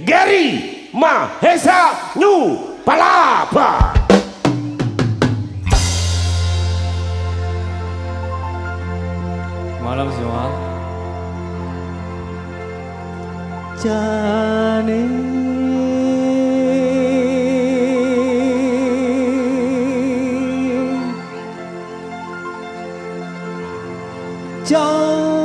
Gary Mahesa New Palapa. Malam semua. Jane Jane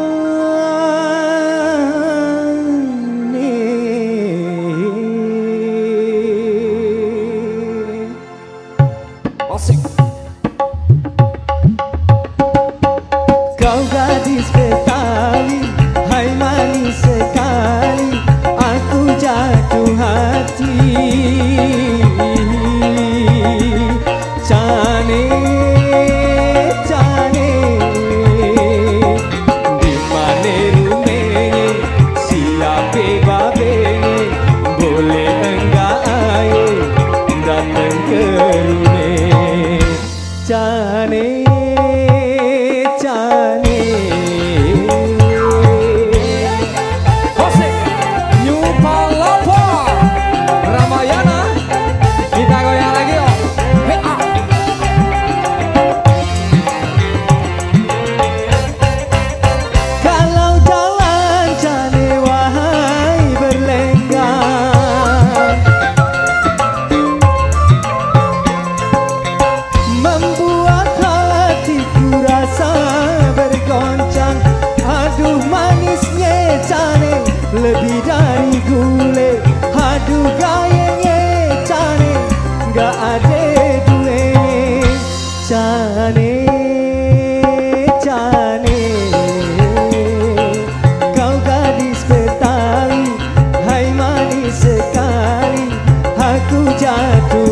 lebih dari gule. Aduh gayanya cane gak ada duanya Cane Cane. Kau gadis Betawi Hai manis sekali. Aku jatuh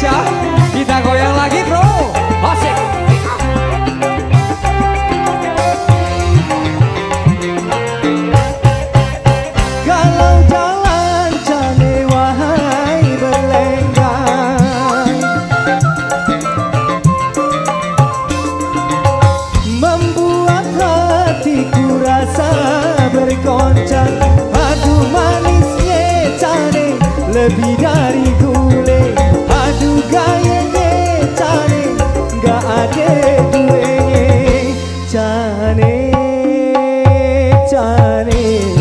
Kita goyang lagi bro. Asik. Kalau jalan cane wahai berlenggang Membuat hatiku rasa bergoncang Aduh manisnya cane lebih dari duga ini cari gak ada duwe cari cari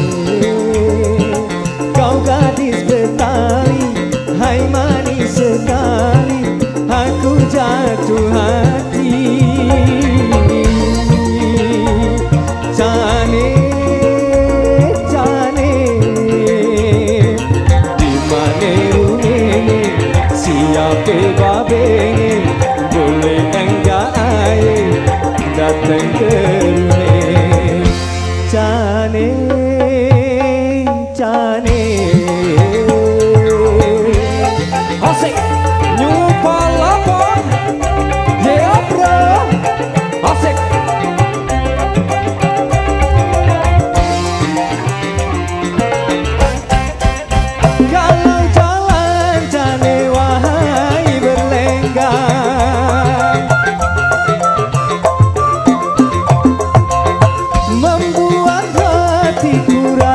siapa babe boleh enggak datang ke rumah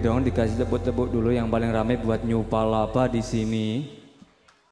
dong dikasih tepuk-tepuk dulu yang paling rame buat New Palapa di sini.